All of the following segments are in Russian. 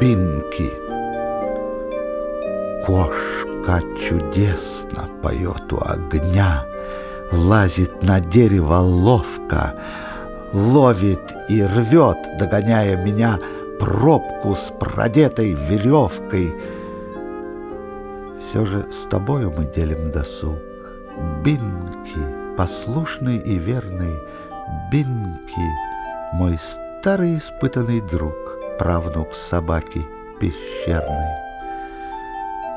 Бинки. Кошка чудесно поет у огня, Лазит на дерево ловко, Ловит и рвет, догоняя меня, Пробку с продетой веревкой. Все же с тобою мы делим досуг. Бинки, послушный и верный, Бинки, мой старый испытанный друг, Правнук собаки пещерной.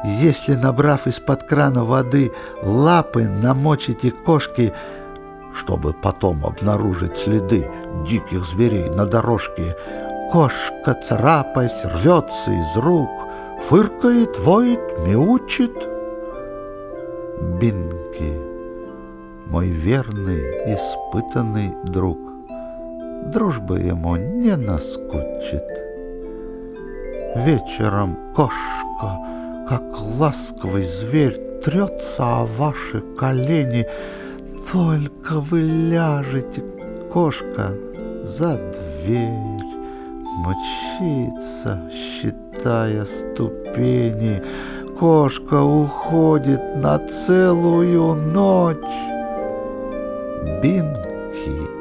Если, набрав из-под крана воды, лапы намочите кошки, чтобы потом обнаружить следы диких зверей на дорожке, кошка, царапаясь, рвется из рук, фыркает, воет, мяучит. Бинки, мой верный, испытанный друг, дружба ему не наскучит. Вечером кошка, как ласковый зверь, трется о ваши колени. Только вы ляжете, кошка, за дверь, мчится, считая ступени. Кошка уходит на целую ночь. Бинки,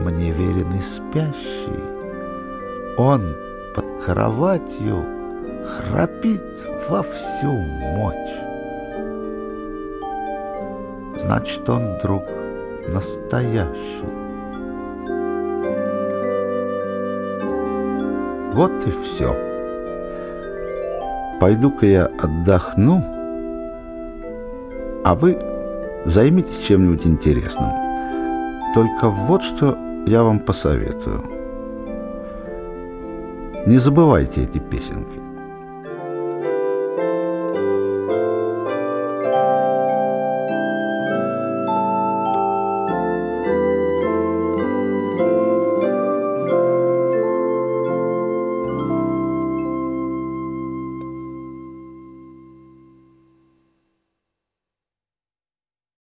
мне веренный спящий, он под кроватью храпит во всю мочь. Значит, он друг настоящий. Вот и все. Пойду-ка я отдохну, а вы займитесь чем-нибудь интересным. Только вот что я вам посоветую. Не забывайте эти песенки.